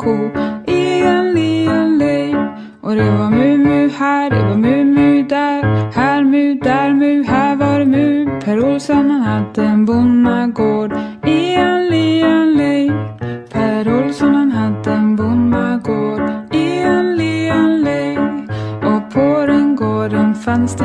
Ko i en liten. Och det var mu, mu här, det var mu, mu där. Här mu, där mu, här var det mu. Per Olsson han hade en bonnagård i en liten. Per Olsson han hade en bonnagård i en liten. Och på den gården fanns det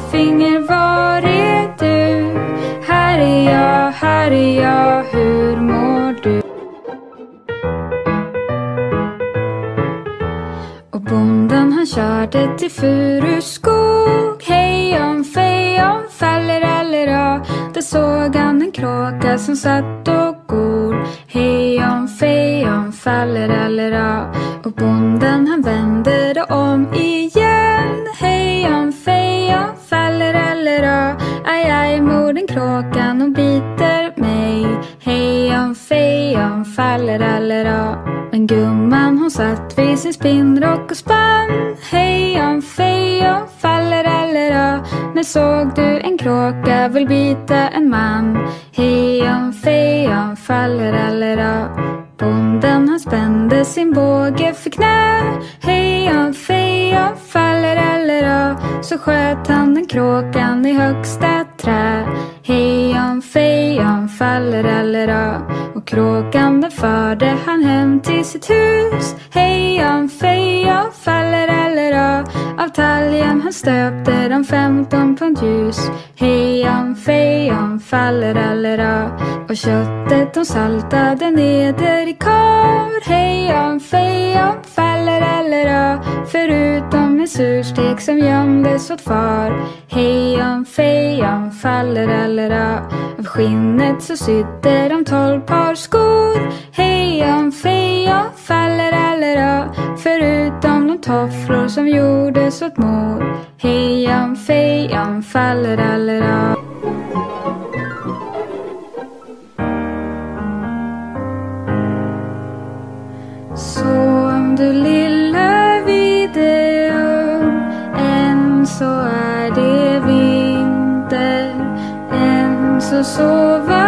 finger, var är du? Här är jag, här är jag, hur mår du? Och bonden han körde till Furuskog Hej om fej om fallerallera Där såg han en kråka som satt och gol Hej om fej om fallerallera Och bonden han vände gumman hon satt vid sin spinnrock och spann. Hej om fej om fallerallera När såg du en kråka vill bita en man? Hej om fej om fallerallera Bonden han spände sin båge för knä. Hej om fej om fallerallera Så sköt han den kråkan i högsta trä. Hej om fej om fallerallera eller ö den förde han hem till sitt hus. Hejan fejan fallerallera. Av talgen han stöpte de femton pund ljus. Hejan fejan fallerallera. Och köttet de saltade neder i kar. Hejan fejan fallerallera. Förutom en surstek som gömdes åt far. Hejan fejan fallerallera. Av skinnet så sydde de tolv par skor. Hejan fejan fallerallera. Förutom de tofflor som gjordes åt mor. Hejan fejan fallerallera. om du lever Än så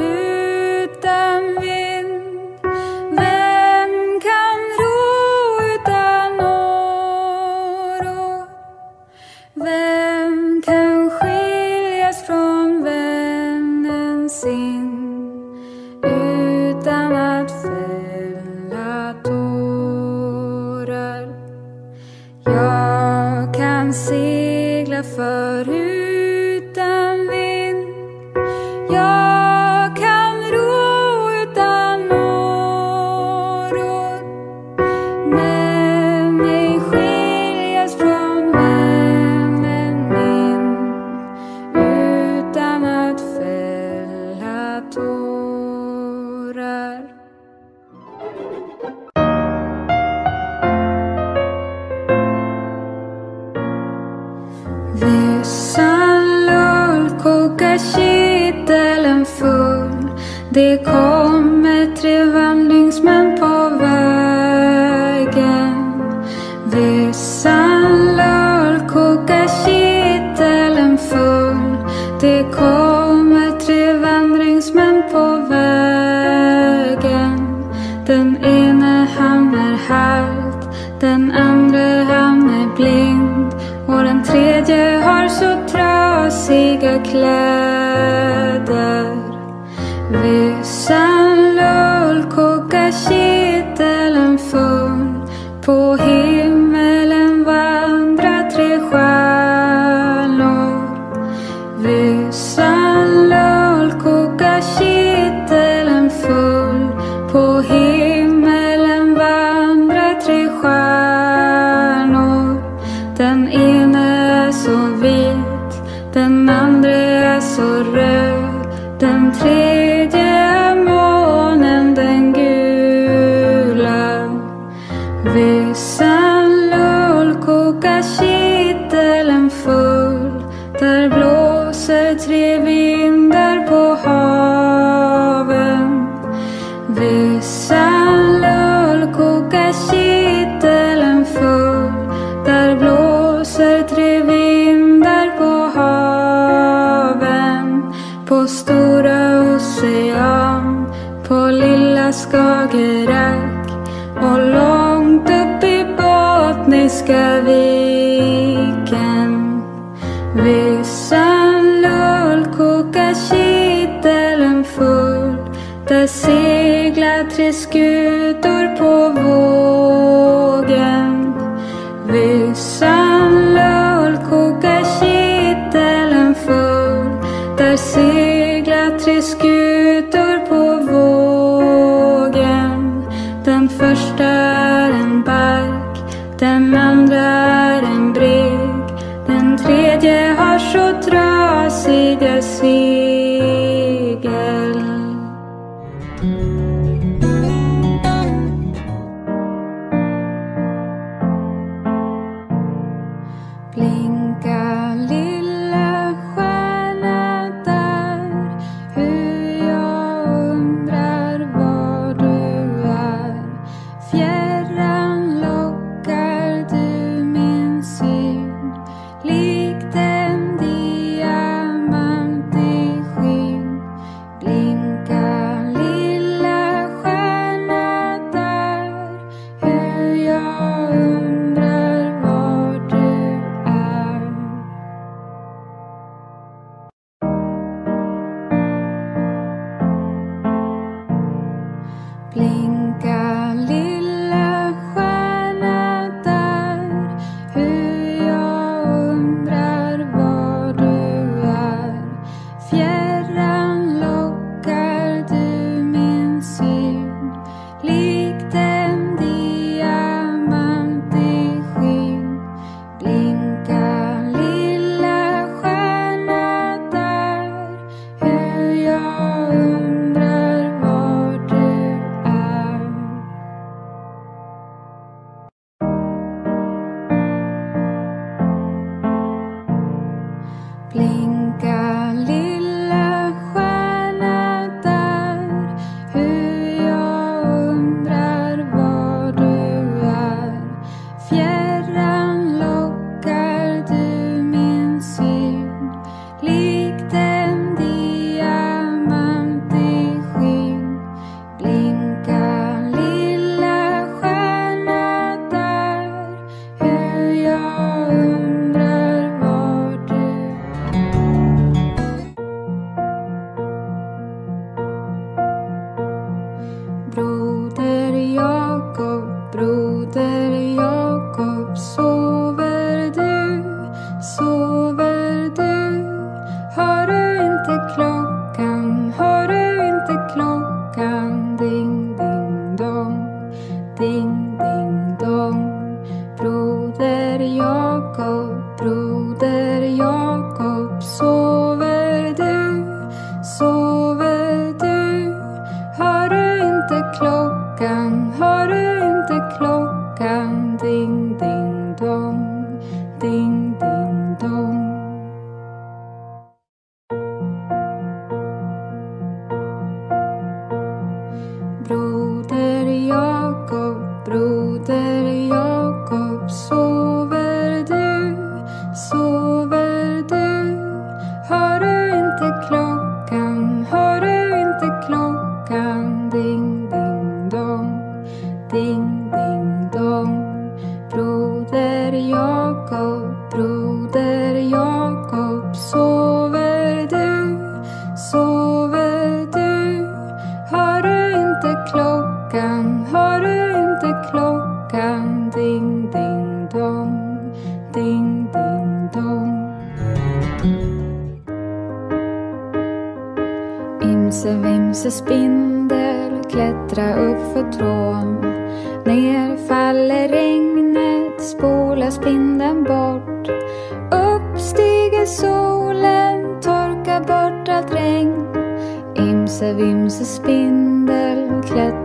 kläder. Vissan lull, koka kitteln full på den andra är en brygg. Den tredje har så trasiga sidor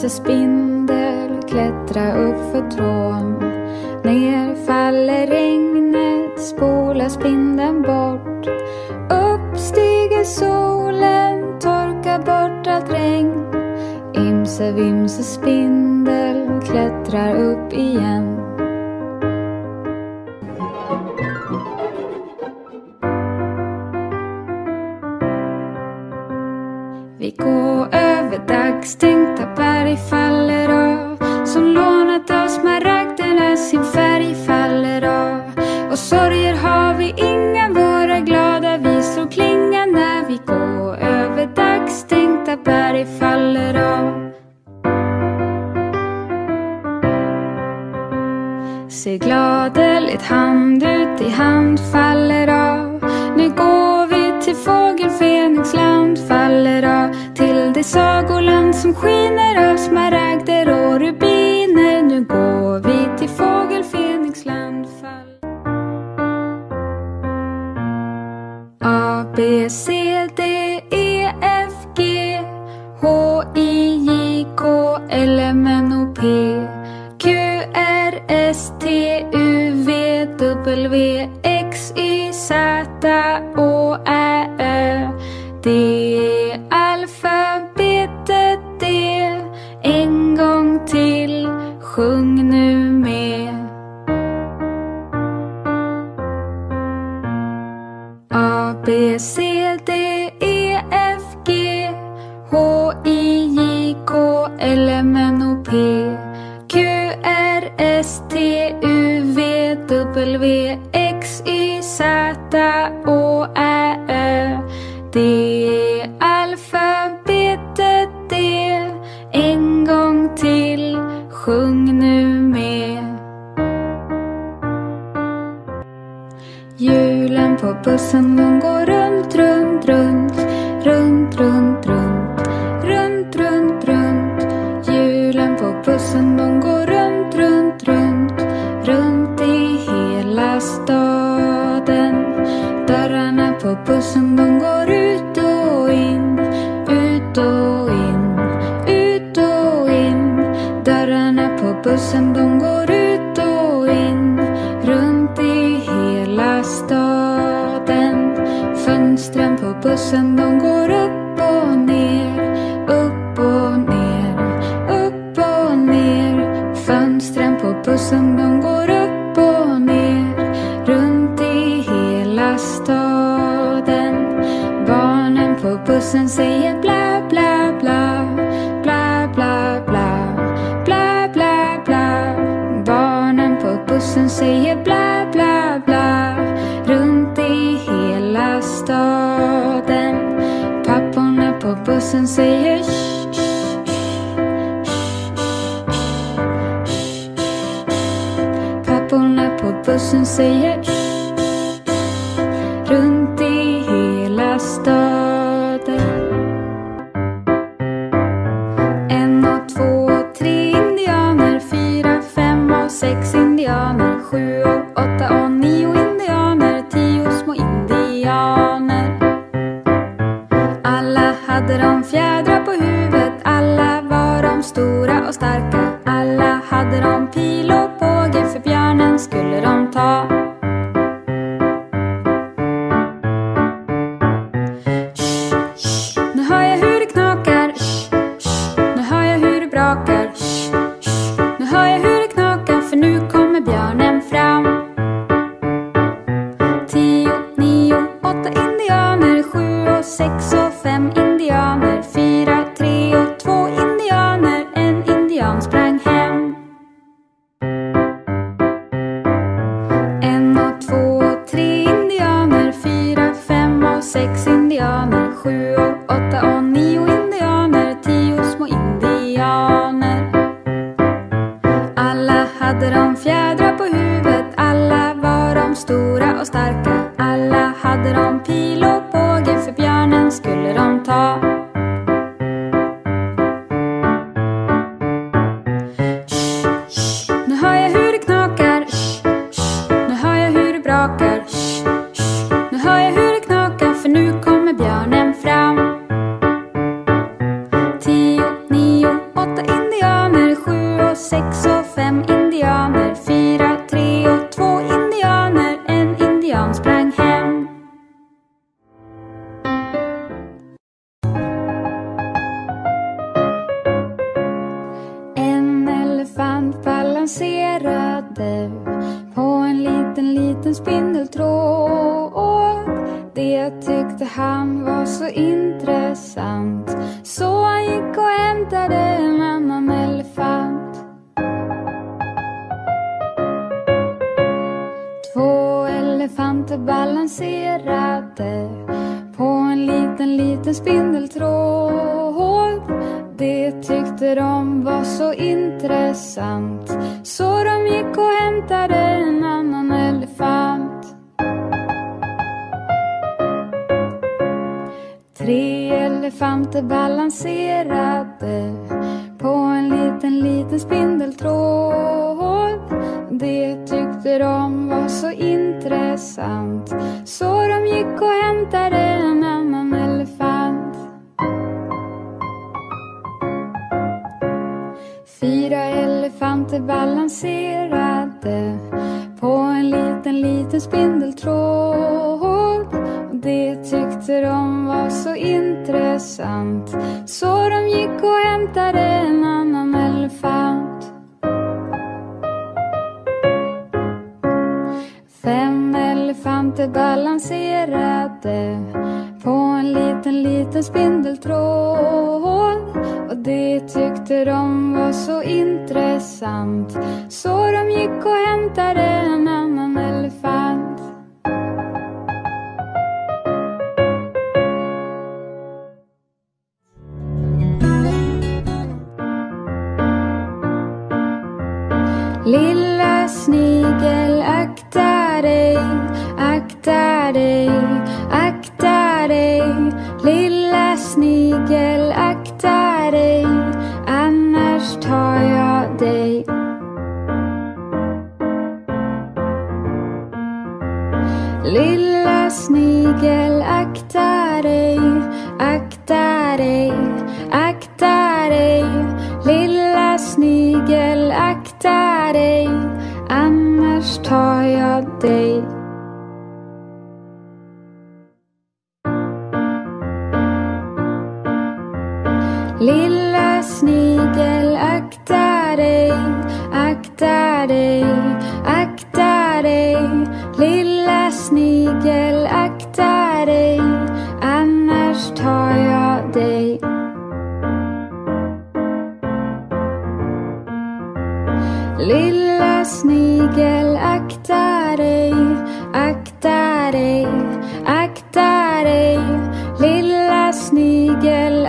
Imse spindel klättra upp för trån. Ner faller regnet, spolar spindeln bort. Upp stiger solen, torkar bort allt regn. Imse vimse spindel klättrar upp igen. Vi går över dagstänk come. W, X, Y, Z, Å, R bussen de går runt, runt, runt Runt, runt, runt Runt, runt, runt. Hjulen på bussen de går runt, runt, runt Runt i hela staden. Dörrarna på bussen de går ut och in Ut och in Ut och in. Dörrarna på bussen de går Fönstren de går upp och ner Upp och ner Upp och ner. Fönstren på bussen de går upp och ner. Runt i hela staden. Barnen på bussen säger Papporna på bussen Tyckte han var så intressant. Fyra elefanter balanserade på en liten, liten spindeltråd. Det tyckte de var så intressant så de gick och hämtade en annan elefant. Fem elefanter balanserade på en liten, liten spindeltråd. Det tyckte de var så intressant. Så de gick och hämtade en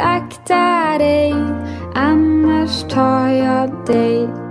akta dig, annars tar jag dig.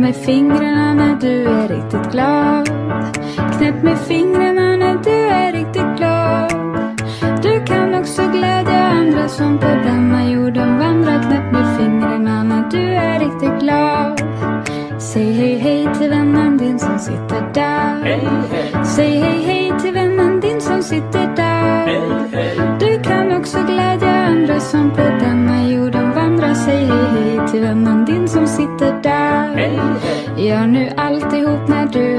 med fingrarna när du är riktigt glad. Knäpp med fingrarna när du är riktigt glad. Du kan också glädja andra som på denna jorden vandrar. Knäpp med fingrarna när du är riktigt glad. Säg hej hej till vännen din som sitter där. Hej, hej, Säg hej hej till vännen din som sitter där. hej. Du kan också glädja andra som på denna jorden Hej, hej. Gör nu alltihop när du